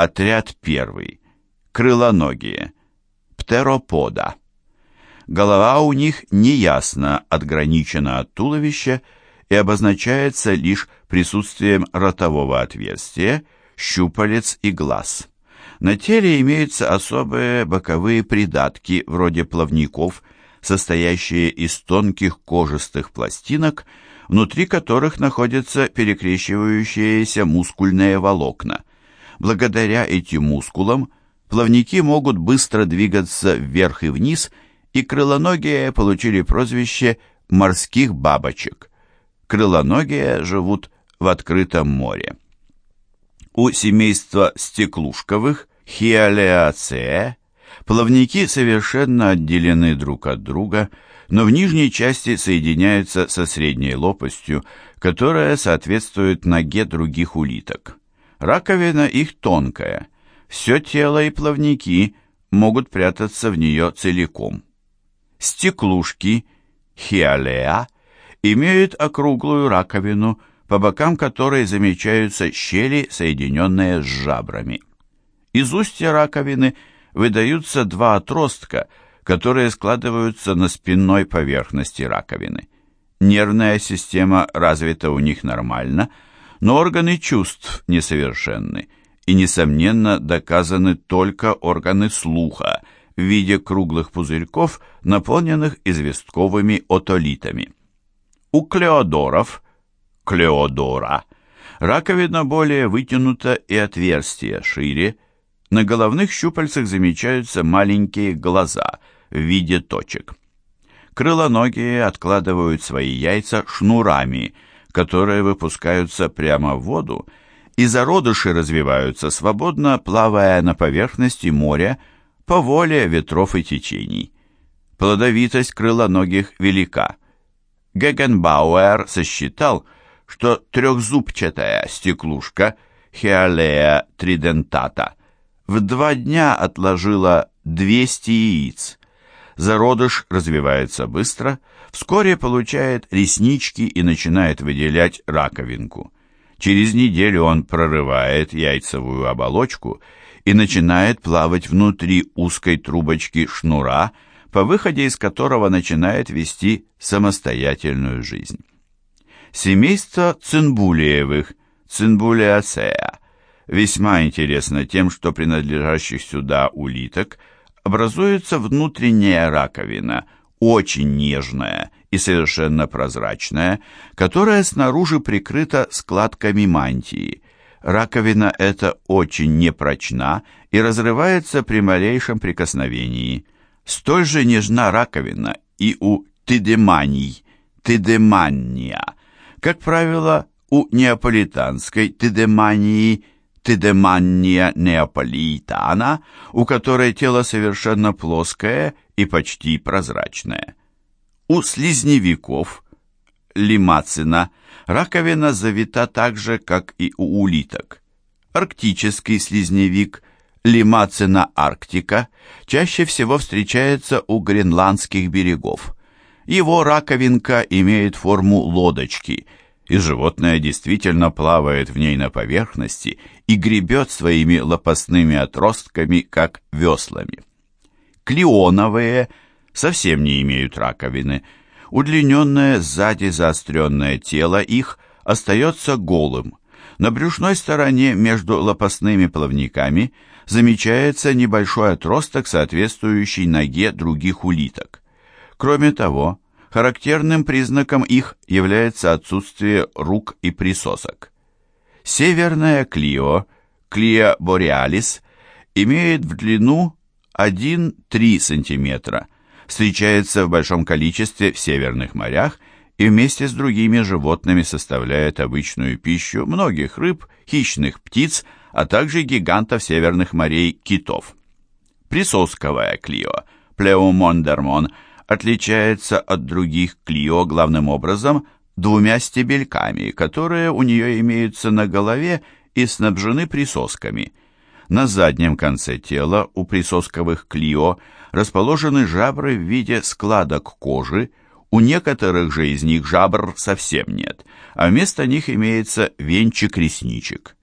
Отряд первый. Крылоногие. Птеропода. Голова у них неясно отграничена от туловища и обозначается лишь присутствием ротового отверстия, щупалец и глаз. На теле имеются особые боковые придатки, вроде плавников, состоящие из тонких кожистых пластинок, внутри которых находятся перекрещивающиеся мускульные волокна. Благодаря этим мускулам плавники могут быстро двигаться вверх и вниз, и крылоногие получили прозвище «морских бабочек». Крылоногие живут в открытом море. У семейства стеклушковых Хиалеацея плавники совершенно отделены друг от друга, но в нижней части соединяются со средней лопастью, которая соответствует ноге других улиток. Раковина их тонкая, все тело и плавники могут прятаться в нее целиком. Стеклушки, хиалеа, имеют округлую раковину, по бокам которой замечаются щели, соединенные с жабрами. Из устья раковины выдаются два отростка, которые складываются на спинной поверхности раковины. Нервная система развита у них нормально, но органы чувств несовершенны, и, несомненно, доказаны только органы слуха в виде круглых пузырьков, наполненных известковыми отолитами. У клеодоров, клеодора, раковина более вытянута и отверстия шире, на головных щупальцах замечаются маленькие глаза в виде точек. Крылоногие откладывают свои яйца шнурами, которые выпускаются прямо в воду, и зародыши развиваются свободно, плавая на поверхности моря по воле ветров и течений. Плодовитость крылоногих велика. Гегенбауэр сосчитал, что трехзубчатая стеклушка Хиалея тридентата в два дня отложила 200 яиц. Зародыш развивается быстро, вскоре получает реснички и начинает выделять раковинку. Через неделю он прорывает яйцевую оболочку и начинает плавать внутри узкой трубочки шнура, по выходе из которого начинает вести самостоятельную жизнь. Семейство цинбулиевых, цинбулиацеа, весьма интересно тем, что принадлежащих сюда улиток образуется внутренняя раковина, очень нежная и совершенно прозрачная, которая снаружи прикрыта складками мантии. Раковина эта очень непрочна и разрывается при малейшем прикосновении. Столь же нежна раковина и у тидеманий, тидемания, как правило, у неаполитанской тидемании – Тидеманния неаполитана, у которой тело совершенно плоское и почти прозрачное. У слизневиков, лимацина, раковина завита так же, как и у улиток. Арктический слизневик, лимацина арктика, чаще всего встречается у гренландских берегов. Его раковинка имеет форму лодочки – и животное действительно плавает в ней на поверхности и гребет своими лопастными отростками, как веслами. Клеоновые совсем не имеют раковины. Удлиненное сзади заостренное тело их остается голым. На брюшной стороне между лопастными плавниками замечается небольшой отросток, соответствующий ноге других улиток. Кроме того, Характерным признаком их является отсутствие рук и присосок. Северная Клио, Клио бореалис, имеет в длину 1-3 см, встречается в большом количестве в северных морях и вместе с другими животными составляет обычную пищу многих рыб, хищных птиц, а также гигантов северных морей китов. Присосковая Клио, Плеумондермон – отличается от других Клио главным образом двумя стебельками, которые у нее имеются на голове и снабжены присосками. На заднем конце тела у присосковых Клио расположены жабры в виде складок кожи, у некоторых же из них жабр совсем нет, а вместо них имеется венчик ресничек.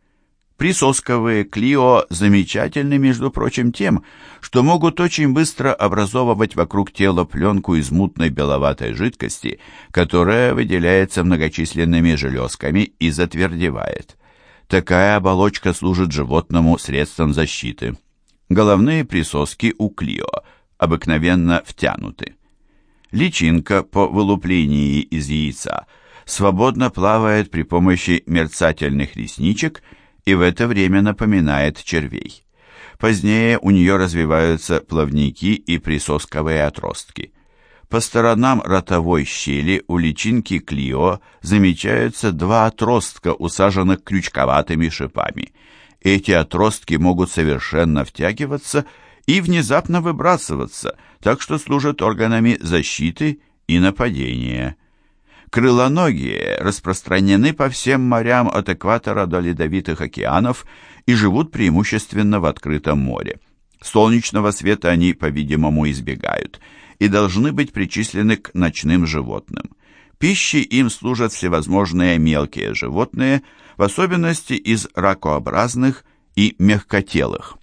Присосковые клио замечательны, между прочим, тем, что могут очень быстро образовывать вокруг тела пленку из мутной беловатой жидкости, которая выделяется многочисленными железками и затвердевает. Такая оболочка служит животному средством защиты. Головные присоски у клио обыкновенно втянуты. Личинка по вылуплении из яйца свободно плавает при помощи мерцательных ресничек и в это время напоминает червей. Позднее у нее развиваются плавники и присосковые отростки. По сторонам ротовой щели у личинки Клио замечаются два отростка, усаженных крючковатыми шипами. Эти отростки могут совершенно втягиваться и внезапно выбрасываться, так что служат органами защиты и нападения. Крылоногие распространены по всем морям от экватора до ледовитых океанов и живут преимущественно в открытом море. Солнечного света они, по-видимому, избегают и должны быть причислены к ночным животным. Пищей им служат всевозможные мелкие животные, в особенности из ракообразных и мягкотелых.